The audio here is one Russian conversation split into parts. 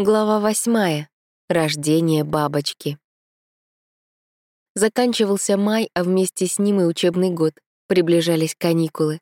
Глава восьмая. Рождение бабочки. Заканчивался май, а вместе с ним и учебный год. Приближались каникулы.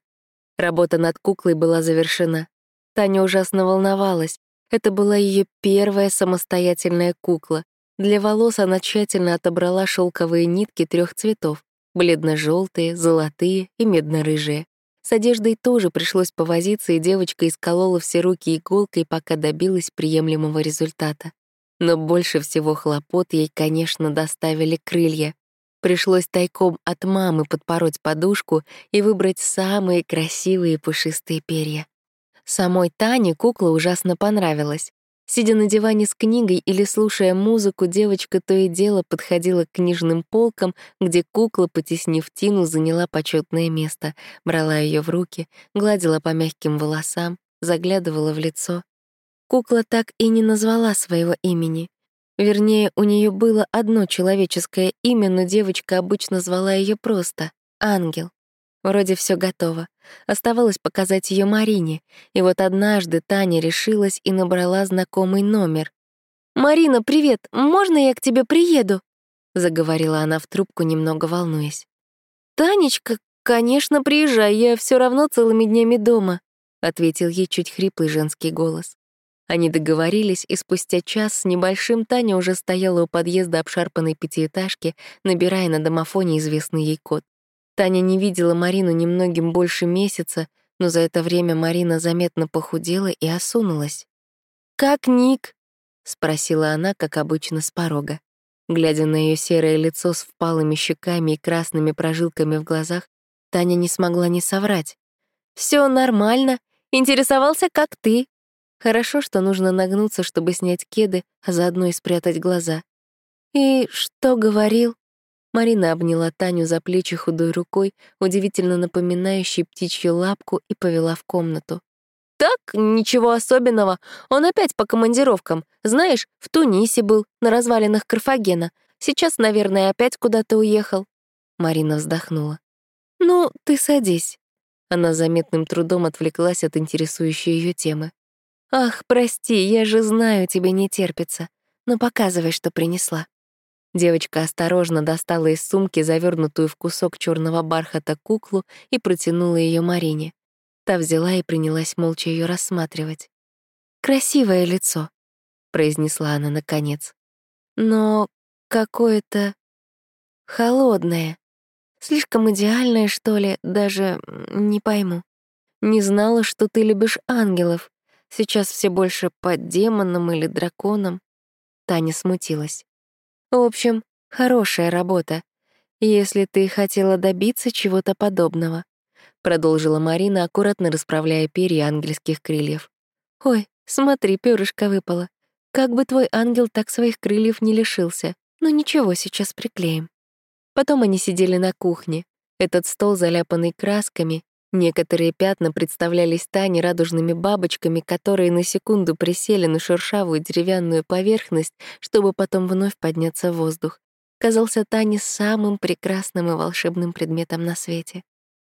Работа над куклой была завершена. Таня ужасно волновалась. Это была ее первая самостоятельная кукла. Для волос она тщательно отобрала шелковые нитки трех цветов — бледно-желтые, золотые и медно-рыжие. С одеждой тоже пришлось повозиться, и девочка исколола все руки иголкой, пока добилась приемлемого результата. Но больше всего хлопот ей, конечно, доставили крылья. Пришлось тайком от мамы подпороть подушку и выбрать самые красивые пушистые перья. Самой Тане кукла ужасно понравилась. Сидя на диване с книгой или слушая музыку, девочка то и дело подходила к книжным полкам, где кукла, потеснив Тину, заняла почетное место, брала ее в руки, гладила по мягким волосам, заглядывала в лицо. Кукла так и не назвала своего имени. Вернее, у нее было одно человеческое имя, но девочка обычно звала ее просто — Ангел. Вроде все готово. Оставалось показать ее Марине. И вот однажды Таня решилась и набрала знакомый номер. «Марина, привет! Можно я к тебе приеду?» Заговорила она в трубку, немного волнуясь. «Танечка, конечно, приезжай, я все равно целыми днями дома», ответил ей чуть хриплый женский голос. Они договорились, и спустя час с небольшим Таня уже стояла у подъезда обшарпанной пятиэтажки, набирая на домофоне известный ей код. Таня не видела Марину немногим больше месяца, но за это время Марина заметно похудела и осунулась. «Как Ник?» — спросила она, как обычно, с порога. Глядя на ее серое лицо с впалыми щеками и красными прожилками в глазах, Таня не смогла не соврать. Все нормально. Интересовался, как ты». Хорошо, что нужно нагнуться, чтобы снять кеды, а заодно и спрятать глаза. «И что говорил?» Марина обняла Таню за плечи худой рукой, удивительно напоминающей птичью лапку, и повела в комнату. «Так, ничего особенного. Он опять по командировкам. Знаешь, в Тунисе был, на развалинах Карфагена. Сейчас, наверное, опять куда-то уехал». Марина вздохнула. «Ну, ты садись». Она заметным трудом отвлеклась от интересующей ее темы. «Ах, прости, я же знаю, тебе не терпится. Но показывай, что принесла». Девочка осторожно достала из сумки завернутую в кусок черного бархата куклу и протянула ее Марине. Та взяла и принялась молча ее рассматривать. «Красивое лицо», — произнесла она наконец. «Но какое-то холодное. Слишком идеальное, что ли, даже не пойму. Не знала, что ты любишь ангелов. Сейчас все больше под демоном или драконом». Таня смутилась. В общем, хорошая работа, если ты хотела добиться чего-то подобного, продолжила Марина, аккуратно расправляя перья ангельских крыльев. Ой, смотри, перышко выпало. Как бы твой ангел так своих крыльев не лишился. Ну ничего, сейчас приклеим. Потом они сидели на кухне. Этот стол, заляпанный красками, Некоторые пятна представлялись Тане радужными бабочками, которые на секунду присели на шершавую деревянную поверхность, чтобы потом вновь подняться в воздух. Казался Тане самым прекрасным и волшебным предметом на свете.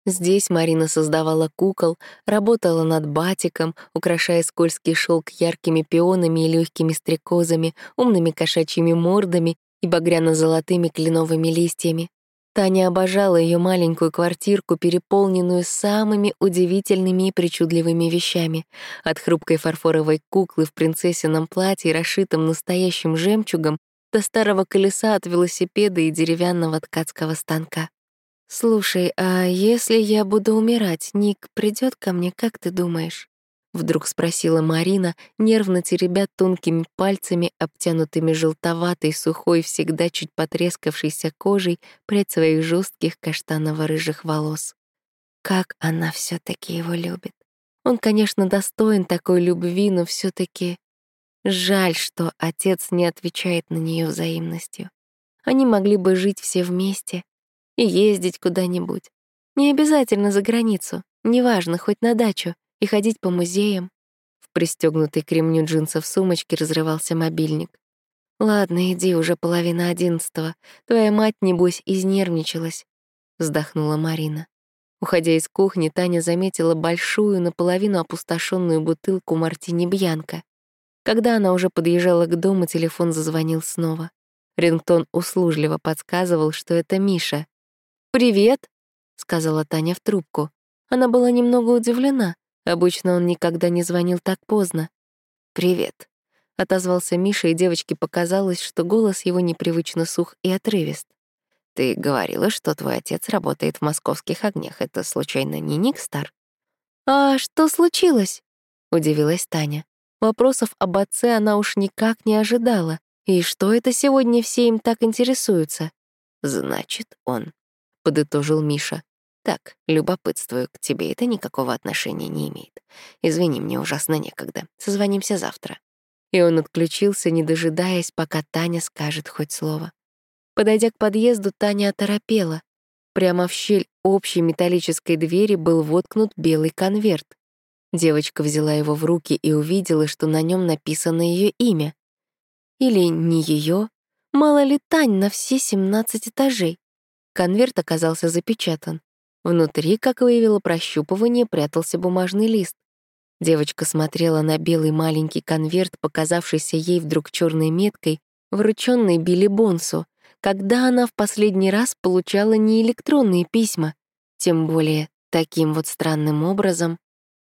Здесь Марина создавала кукол, работала над батиком, украшая скользкий шелк яркими пионами и легкими стрекозами, умными кошачьими мордами и багряно-золотыми кленовыми листьями. Таня обожала ее маленькую квартирку, переполненную самыми удивительными и причудливыми вещами. От хрупкой фарфоровой куклы в принцессином платье, расшитом настоящим жемчугом, до старого колеса от велосипеда и деревянного ткацкого станка. «Слушай, а если я буду умирать, Ник придет ко мне, как ты думаешь?» Вдруг спросила Марина, нервно теребя тонкими пальцами, обтянутыми желтоватой, сухой, всегда чуть потрескавшейся кожей, прядь своих жестких каштаново-рыжих волос. Как она все таки его любит. Он, конечно, достоин такой любви, но все таки жаль, что отец не отвечает на нее взаимностью. Они могли бы жить все вместе и ездить куда-нибудь. Не обязательно за границу, неважно, хоть на дачу, и ходить по музеям. В пристегнутой к ремню джинсов сумочке разрывался мобильник. «Ладно, иди, уже половина одиннадцатого. Твоя мать, небось, изнервничалась», — вздохнула Марина. Уходя из кухни, Таня заметила большую, наполовину опустошенную бутылку мартини Бьянка. Когда она уже подъезжала к дому, телефон зазвонил снова. Рингтон услужливо подсказывал, что это Миша. «Привет», — сказала Таня в трубку. Она была немного удивлена. Обычно он никогда не звонил так поздно. «Привет», — отозвался Миша, и девочке показалось, что голос его непривычно сух и отрывист. «Ты говорила, что твой отец работает в московских огнях. Это, случайно, не Ник Стар?» «А что случилось?» — удивилась Таня. Вопросов об отце она уж никак не ожидала. И что это сегодня все им так интересуются? «Значит, он», — подытожил Миша. «Так, любопытствую, к тебе это никакого отношения не имеет. Извини, мне ужасно некогда. Созвонимся завтра». И он отключился, не дожидаясь, пока Таня скажет хоть слово. Подойдя к подъезду, Таня оторопела. Прямо в щель общей металлической двери был воткнут белый конверт. Девочка взяла его в руки и увидела, что на нем написано ее имя. Или не ее. Мало ли Тань на все 17 этажей. Конверт оказался запечатан. Внутри, как выявило прощупывание, прятался бумажный лист. Девочка смотрела на белый маленький конверт, показавшийся ей вдруг черной меткой, врученный Билли Бонсу, когда она в последний раз получала не электронные письма, тем более таким вот странным образом.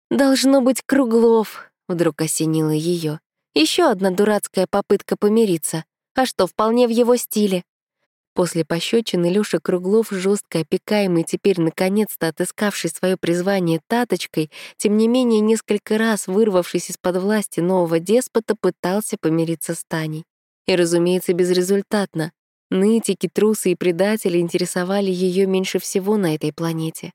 «Должно быть Круглов», — вдруг осенило ее. Еще одна дурацкая попытка помириться. А что, вполне в его стиле. После пощечины Лёша Круглов, жестко опекаемый, теперь наконец-то отыскавший свое призвание таточкой, тем не менее несколько раз вырвавшись из-под власти нового деспота, пытался помириться с Таней. И, разумеется, безрезультатно. Нытики, трусы и предатели интересовали ее меньше всего на этой планете.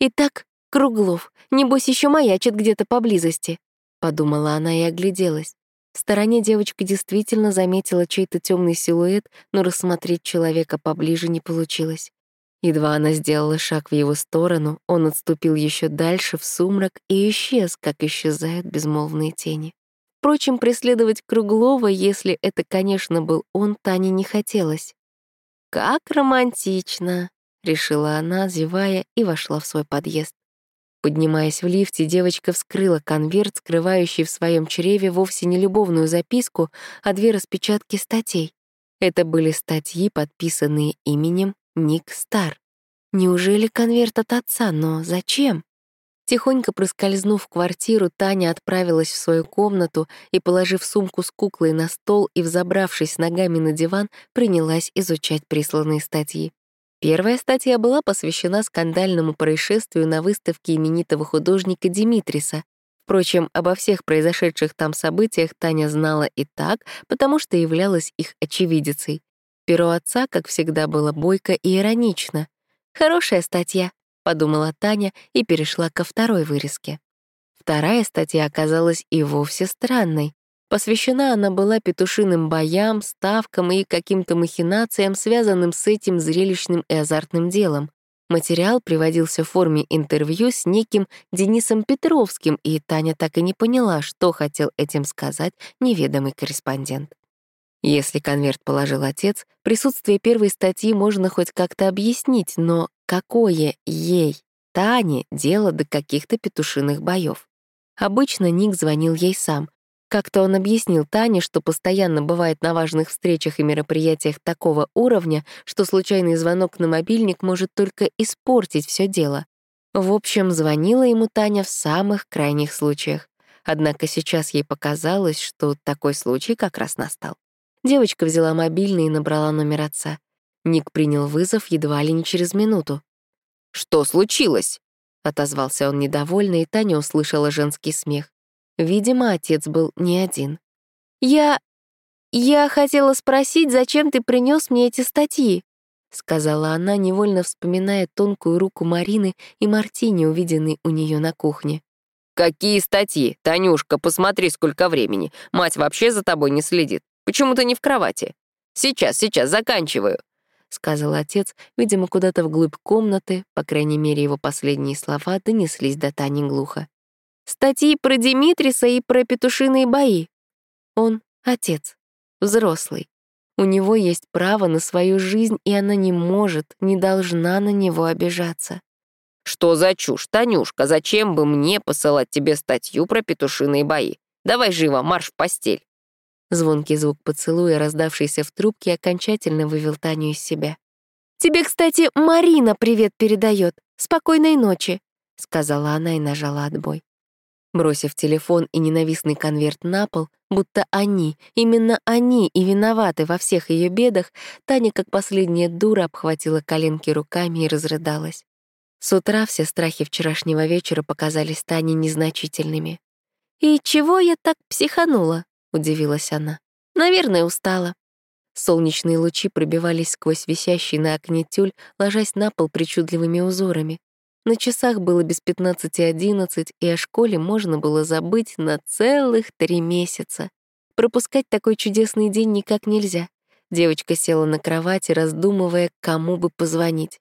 Итак, Круглов, небось, еще маячит где-то поблизости, — подумала она и огляделась. В стороне девочка действительно заметила чей-то темный силуэт, но рассмотреть человека поближе не получилось. Едва она сделала шаг в его сторону, он отступил еще дальше в сумрак и исчез, как исчезают безмолвные тени. Впрочем, преследовать Круглова, если это, конечно, был он, Тане не хотелось. «Как романтично!» — решила она, зевая, и вошла в свой подъезд. Поднимаясь в лифте, девочка вскрыла конверт, скрывающий в своем чреве вовсе не любовную записку, а две распечатки статей. Это были статьи, подписанные именем Ник Стар. Неужели конверт от отца, но зачем? Тихонько проскользнув в квартиру, Таня отправилась в свою комнату и, положив сумку с куклой на стол и взобравшись ногами на диван, принялась изучать присланные статьи. Первая статья была посвящена скандальному происшествию на выставке именитого художника Димитриса. Впрочем, обо всех произошедших там событиях Таня знала и так, потому что являлась их очевидицей. Перо отца, как всегда, было бойко и иронично. «Хорошая статья», — подумала Таня и перешла ко второй вырезке. Вторая статья оказалась и вовсе странной. Посвящена она была петушиным боям, ставкам и каким-то махинациям, связанным с этим зрелищным и азартным делом. Материал приводился в форме интервью с неким Денисом Петровским, и Таня так и не поняла, что хотел этим сказать неведомый корреспондент. Если конверт положил отец, присутствие первой статьи можно хоть как-то объяснить, но какое ей, Тане, дело до каких-то петушиных боев? Обычно Ник звонил ей сам, как-то он объяснил Тане, что постоянно бывает на важных встречах и мероприятиях такого уровня, что случайный звонок на мобильник может только испортить все дело. В общем, звонила ему Таня в самых крайних случаях. Однако сейчас ей показалось, что такой случай как раз настал. Девочка взяла мобильный и набрала номер отца. Ник принял вызов едва ли не через минуту. «Что случилось?» — отозвался он недовольно, и Таня услышала женский смех. Видимо, отец был не один. «Я... я хотела спросить, зачем ты принес мне эти статьи?» — сказала она, невольно вспоминая тонкую руку Марины и Мартини, увиденный у нее на кухне. «Какие статьи? Танюшка, посмотри, сколько времени. Мать вообще за тобой не следит. Почему ты не в кровати? Сейчас, сейчас, заканчиваю», — сказал отец, видимо, куда-то вглубь комнаты, по крайней мере, его последние слова донеслись до Тани глухо. Статьи про Димитриса и про петушиные бои. Он — отец, взрослый. У него есть право на свою жизнь, и она не может, не должна на него обижаться. «Что за чушь, Танюшка? Зачем бы мне посылать тебе статью про петушиные бои? Давай живо, марш в постель. Звонкий звук поцелуя, раздавшийся в трубке, окончательно вывел Таню из себя. «Тебе, кстати, Марина привет передает. Спокойной ночи», — сказала она и нажала отбой. Бросив телефон и ненавистный конверт на пол, будто они, именно они и виноваты во всех ее бедах, Таня, как последняя дура, обхватила коленки руками и разрыдалась. С утра все страхи вчерашнего вечера показались Тане незначительными. «И чего я так психанула?» — удивилась она. «Наверное, устала». Солнечные лучи пробивались сквозь висящий на окне тюль, ложась на пол причудливыми узорами. На часах было без пятнадцати одиннадцать, и о школе можно было забыть на целых три месяца. Пропускать такой чудесный день никак нельзя. Девочка села на кровати, раздумывая, кому бы позвонить.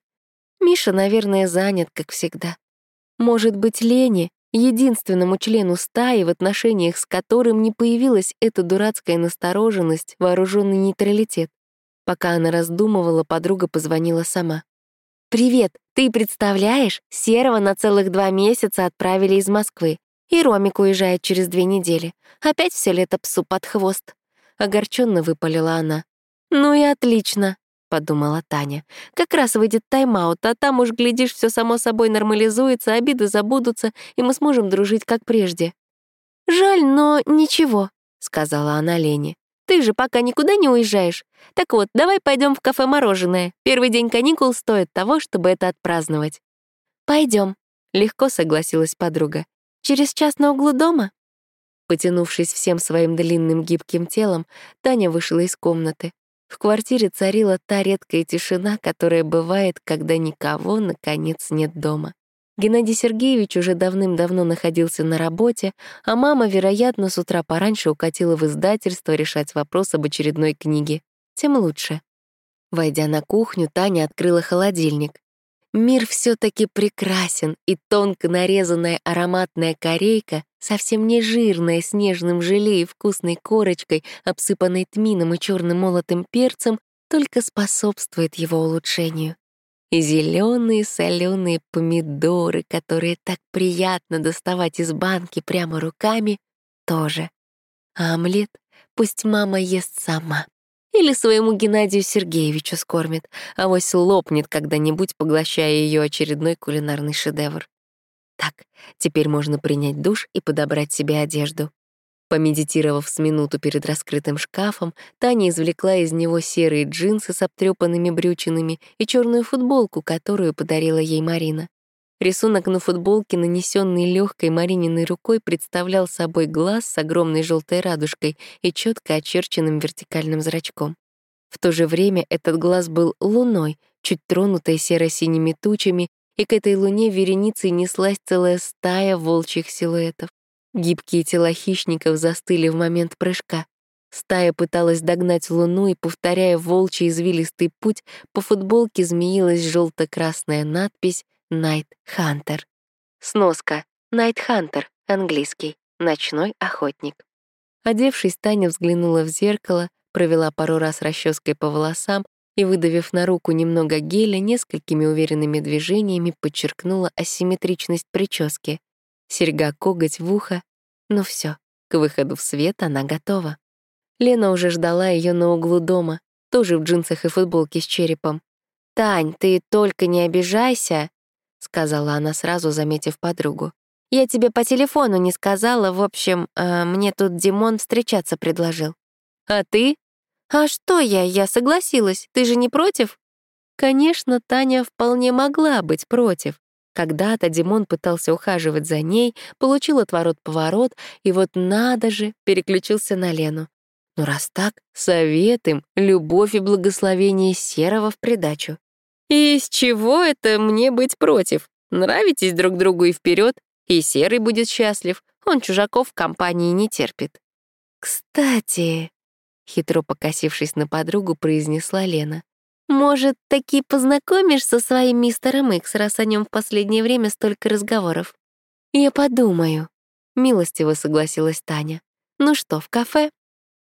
Миша, наверное, занят, как всегда. Может быть, Лене, единственному члену стаи, в отношениях с которым не появилась эта дурацкая настороженность, вооруженный нейтралитет. Пока она раздумывала, подруга позвонила сама. «Привет, ты представляешь, Серого на целых два месяца отправили из Москвы, и Ромик уезжает через две недели. Опять все лето псу под хвост». Огорченно выпалила она. «Ну и отлично», — подумала Таня. «Как раз выйдет тайм-аут, а там уж, глядишь, все само собой нормализуется, обиды забудутся, и мы сможем дружить, как прежде». «Жаль, но ничего», — сказала она Лене. «Ты же пока никуда не уезжаешь. Так вот, давай пойдем в кафе «Мороженое». Первый день каникул стоит того, чтобы это отпраздновать». Пойдем, легко согласилась подруга. «Через час на углу дома?» Потянувшись всем своим длинным гибким телом, Таня вышла из комнаты. В квартире царила та редкая тишина, которая бывает, когда никого, наконец, нет дома. Геннадий Сергеевич уже давным-давно находился на работе, а мама, вероятно, с утра пораньше укатила в издательство решать вопрос об очередной книге. Тем лучше. Войдя на кухню, Таня открыла холодильник. Мир все таки прекрасен, и тонко нарезанная ароматная корейка, совсем не жирная, с нежным желе и вкусной корочкой, обсыпанной тмином и черным молотым перцем, только способствует его улучшению. И зеленые соленые помидоры, которые так приятно доставать из банки прямо руками, тоже. А омлет пусть мама ест сама. Или своему Геннадию Сергеевичу скормит, а вось лопнет когда-нибудь, поглощая ее очередной кулинарный шедевр. Так, теперь можно принять душ и подобрать себе одежду. Помедитировав с минуту перед раскрытым шкафом, Таня извлекла из него серые джинсы с обтрёпанными брючинами и черную футболку, которую подарила ей Марина. Рисунок на футболке, нанесенный легкой Марининой рукой, представлял собой глаз с огромной желтой радужкой и четко очерченным вертикальным зрачком. В то же время этот глаз был луной, чуть тронутой серо-синими тучами, и к этой луне вереницей неслась целая стая волчьих силуэтов. Гибкие тела хищников застыли в момент прыжка. Стая пыталась догнать луну, и, повторяя волчий извилистый путь, по футболке змеилась желто красная надпись Найт Хантер. Сноска. Найт Хантер, английский. Ночной охотник. Одевшись, Таня взглянула в зеркало, провела пару раз расческой по волосам и, выдавив на руку немного геля, несколькими уверенными движениями подчеркнула асимметричность прически. Серьга коготь в ухо. Ну все, к выходу в свет она готова. Лена уже ждала ее на углу дома, тоже в джинсах и футболке с черепом. «Тань, ты только не обижайся», сказала она сразу, заметив подругу. «Я тебе по телефону не сказала, в общем, э, мне тут Димон встречаться предложил». «А ты?» «А что я? Я согласилась. Ты же не против?» Конечно, Таня вполне могла быть против. Когда-то Димон пытался ухаживать за ней, получил отворот-поворот, и вот надо же, переключился на Лену. Но раз так, совет им, любовь и благословение Серого в придачу. И с чего это мне быть против? Нравитесь друг другу и вперед, и Серый будет счастлив. Он чужаков в компании не терпит. «Кстати», — хитро покосившись на подругу, произнесла Лена, «может, таки познакомишься со своим мистером Икс, раз о нем в последнее время столько разговоров?» «Я подумаю», — милостиво согласилась Таня. «Ну что, в кафе?»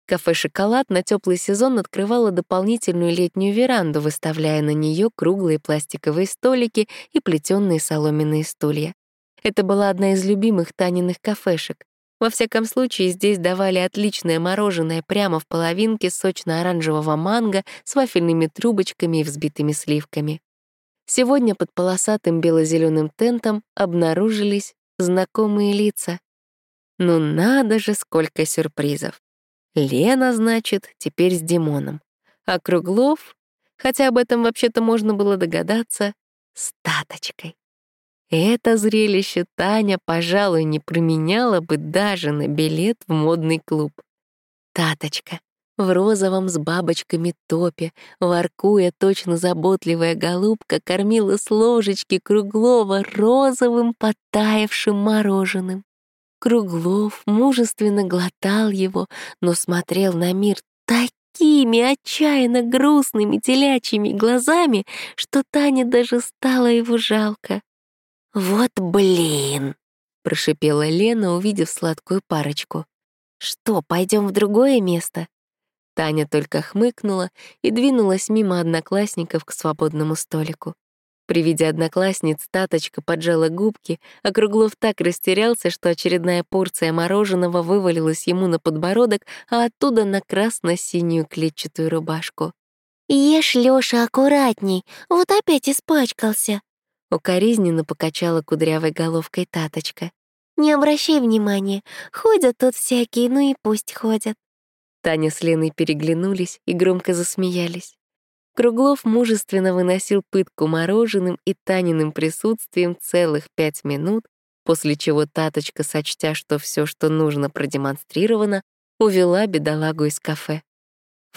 Кафе «Шоколад» на теплый сезон открывало дополнительную летнюю веранду, выставляя на нее круглые пластиковые столики и плетённые соломенные стулья. Это была одна из любимых Таниных кафешек. Во всяком случае, здесь давали отличное мороженое прямо в половинке сочно-оранжевого манго с вафельными трубочками и взбитыми сливками. Сегодня под полосатым бело-зеленым тентом обнаружились знакомые лица. Ну надо же, сколько сюрпризов. Лена, значит, теперь с Димоном. А Круглов, хотя об этом вообще-то можно было догадаться, с Таточкой. Это зрелище Таня, пожалуй, не променяла бы даже на билет в модный клуб. Таточка в розовом с бабочками топе, воркуя точно заботливая голубка, кормила с ложечки Круглова розовым потаявшим мороженым. Круглов мужественно глотал его, но смотрел на мир такими отчаянно грустными телячьими глазами, что Тане даже стало его жалко. «Вот блин!» — прошипела Лена, увидев сладкую парочку. «Что, пойдем в другое место?» Таня только хмыкнула и двинулась мимо одноклассников к свободному столику. При виде одноклассниц Таточка поджала губки, а Круглов так растерялся, что очередная порция мороженого вывалилась ему на подбородок, а оттуда на красно-синюю клетчатую рубашку. «Ешь, Лёша, аккуратней, вот опять испачкался», Укоризненно покачала кудрявой головкой Таточка. «Не обращай внимания, ходят тут всякие, ну и пусть ходят». Таня с Леной переглянулись и громко засмеялись. Круглов мужественно выносил пытку мороженым и Таниным присутствием целых пять минут, после чего Таточка, сочтя, что все, что нужно, продемонстрировано, увела бедолагу из кафе.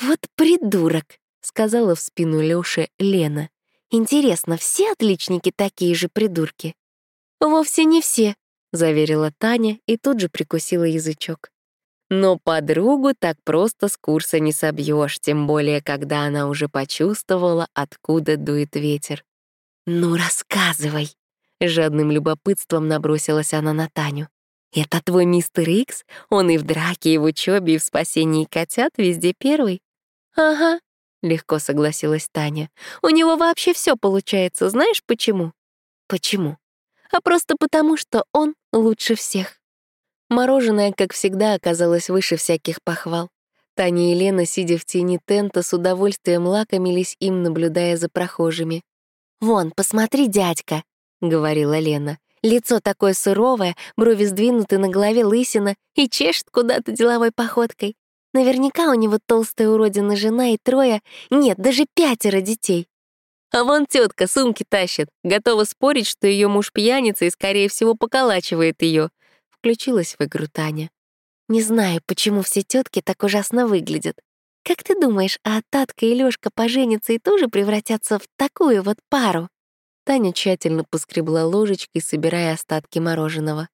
«Вот придурок!» — сказала в спину Лёше Лена. Интересно, все отличники такие же придурки? Вовсе не все, заверила Таня и тут же прикусила язычок. Но подругу так просто с курса не собьешь, тем более, когда она уже почувствовала, откуда дует ветер. «Ну, рассказывай!» Жадным любопытством набросилась она на Таню. «Это твой мистер Икс? Он и в драке, и в учебе, и в спасении котят везде первый?» «Ага», — легко согласилась Таня. «У него вообще все получается. Знаешь почему?» «Почему?» «А просто потому, что он лучше всех». Мороженое, как всегда, оказалось выше всяких похвал. Таня и Лена, сидя в тени тента, с удовольствием лакомились им, наблюдая за прохожими. «Вон, посмотри, дядька», — говорила Лена. «Лицо такое суровое, брови сдвинуты, на голове лысина и чешет куда-то деловой походкой. Наверняка у него толстая уродина жена и трое, нет, даже пятеро детей. А вон тетка сумки тащит, готова спорить, что ее муж пьяница и, скорее всего, поколачивает ее. Включилась в игру Таня. Не знаю, почему все тетки так ужасно выглядят. Как ты думаешь, а Татка и Лёшка поженятся и тоже превратятся в такую вот пару? Таня тщательно поскребла ложечкой, собирая остатки мороженого.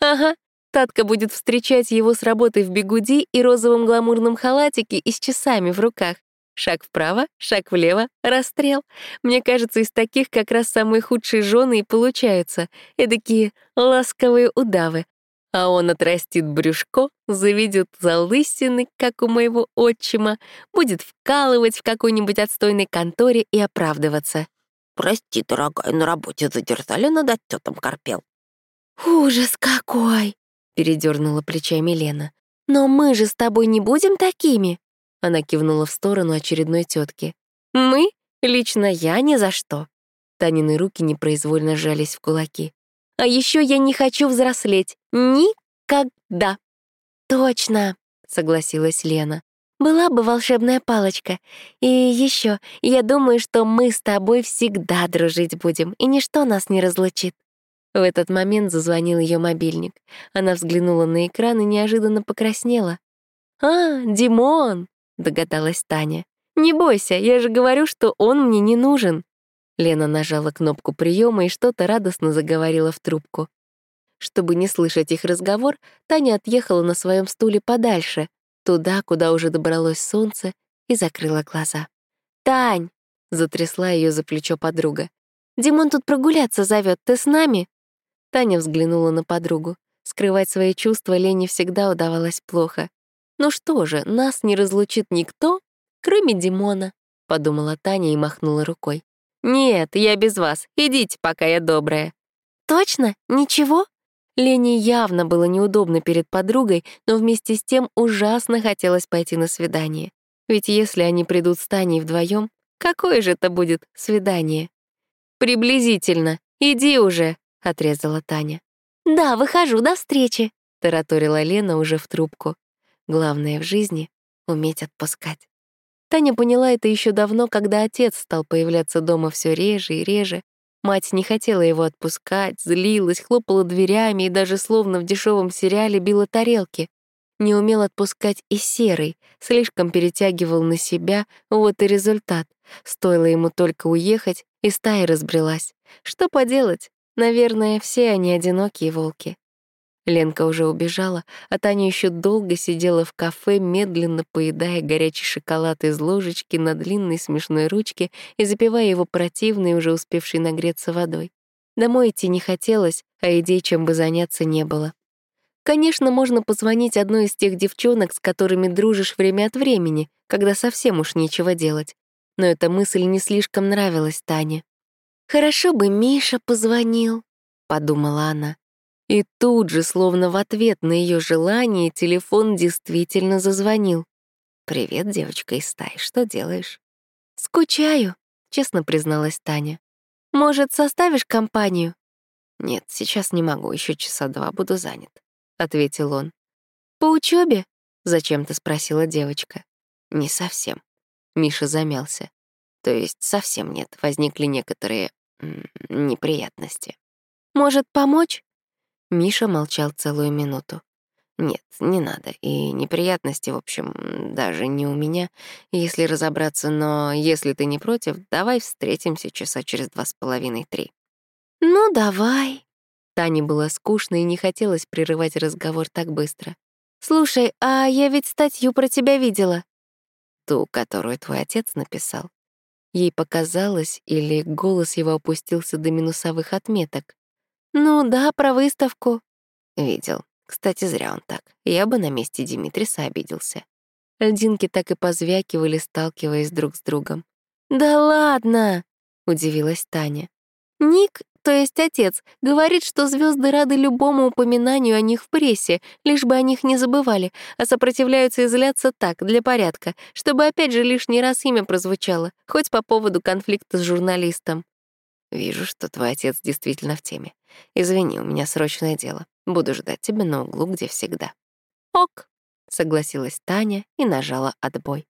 Ага, Татка будет встречать его с работы в бегуди и розовом гламурном халатике и с часами в руках. Шаг вправо, шаг влево, расстрел. Мне кажется, из таких как раз самые худшие жены и получаются. Эдакие ласковые удавы. А он отрастит брюшко, заведет залысины, как у моего отчима, будет вкалывать в какой-нибудь отстойной конторе и оправдываться. «Прости, дорогая, на работе задержали, над отчетом корпел». «Ужас какой!» Передернула плечами Лена. «Но мы же с тобой не будем такими!» Она кивнула в сторону очередной тетки. «Мы? Лично я ни за что!» Танины руки непроизвольно сжались в кулаки. «А еще я не хочу взрослеть. Никогда!» «Точно!» — согласилась Лена. «Была бы волшебная палочка. И еще, я думаю, что мы с тобой всегда дружить будем, и ничто нас не разлучит». В этот момент зазвонил ее мобильник. Она взглянула на экран и неожиданно покраснела. «А, Димон!» — догадалась Таня. «Не бойся, я же говорю, что он мне не нужен». Лена нажала кнопку приема и что-то радостно заговорила в трубку. Чтобы не слышать их разговор, Таня отъехала на своем стуле подальше, туда, куда уже добралось солнце, и закрыла глаза. «Тань!» — затрясла ее за плечо подруга. «Димон тут прогуляться зовет, ты с нами?» Таня взглянула на подругу. Скрывать свои чувства Лене всегда удавалось плохо. «Ну что же, нас не разлучит никто, кроме Димона», — подумала Таня и махнула рукой. «Нет, я без вас. Идите, пока я добрая». «Точно? Ничего?» Лене явно было неудобно перед подругой, но вместе с тем ужасно хотелось пойти на свидание. Ведь если они придут с Таней вдвоем, какое же это будет свидание? «Приблизительно. Иди уже», — отрезала Таня. «Да, выхожу, до встречи», — тараторила Лена уже в трубку. Главное в жизни — уметь отпускать. Таня поняла это еще давно, когда отец стал появляться дома все реже и реже. Мать не хотела его отпускать, злилась, хлопала дверями и даже словно в дешевом сериале била тарелки. Не умел отпускать и серый, слишком перетягивал на себя, вот и результат. Стоило ему только уехать, и стая разбрелась. Что поделать? Наверное, все они одинокие волки. Ленка уже убежала, а Таня еще долго сидела в кафе, медленно поедая горячий шоколад из ложечки на длинной смешной ручке и запивая его противной, уже успевшей нагреться водой. Домой идти не хотелось, а идей, чем бы заняться, не было. Конечно, можно позвонить одной из тех девчонок, с которыми дружишь время от времени, когда совсем уж нечего делать. Но эта мысль не слишком нравилась Тане. «Хорошо бы Миша позвонил», — подумала она. И тут же, словно в ответ на ее желание, телефон действительно зазвонил. «Привет, девочка из стаи, что делаешь?» «Скучаю», — честно призналась Таня. «Может, составишь компанию?» «Нет, сейчас не могу, еще часа два буду занят», — ответил он. «По учебе? зачем-то спросила девочка. «Не совсем». Миша замялся. «То есть совсем нет, возникли некоторые неприятности». «Может, помочь?» Миша молчал целую минуту. «Нет, не надо. И неприятности, в общем, даже не у меня, если разобраться, но если ты не против, давай встретимся часа через два с половиной-три». «Ну, давай». Тане было скучно и не хотелось прерывать разговор так быстро. «Слушай, а я ведь статью про тебя видела». «Ту, которую твой отец написал». Ей показалось, или голос его опустился до минусовых отметок. «Ну да, про выставку». Видел. Кстати, зря он так. Я бы на месте Димитриса обиделся. Льдинки так и позвякивали, сталкиваясь друг с другом. «Да ладно!» — удивилась Таня. «Ник, то есть отец, говорит, что звезды рады любому упоминанию о них в прессе, лишь бы о них не забывали, а сопротивляются и злятся так, для порядка, чтобы опять же лишний раз имя прозвучало, хоть по поводу конфликта с журналистом. Вижу, что твой отец действительно в теме. Извини, у меня срочное дело. Буду ждать тебя на углу, где всегда. Ок, согласилась Таня и нажала отбой.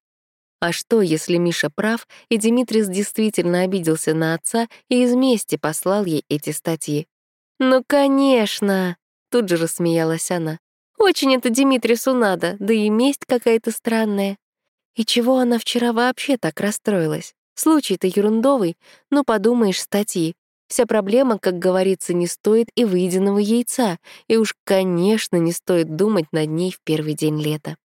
А что, если Миша прав, и Димитрис действительно обиделся на отца и из мести послал ей эти статьи? «Ну, конечно!» — тут же рассмеялась она. «Очень это Димитрису надо, да и месть какая-то странная. И чего она вчера вообще так расстроилась? Случай-то ерундовый, но подумаешь, статьи. Вся проблема, как говорится, не стоит и выеденного яйца, и уж, конечно, не стоит думать над ней в первый день лета.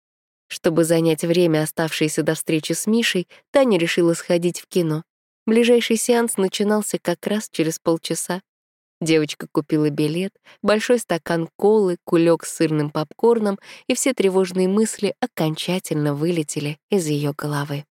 Чтобы занять время, оставшееся до встречи с Мишей, Таня решила сходить в кино. Ближайший сеанс начинался как раз через полчаса. Девочка купила билет, большой стакан колы, кулек с сырным попкорном, и все тревожные мысли окончательно вылетели из ее головы.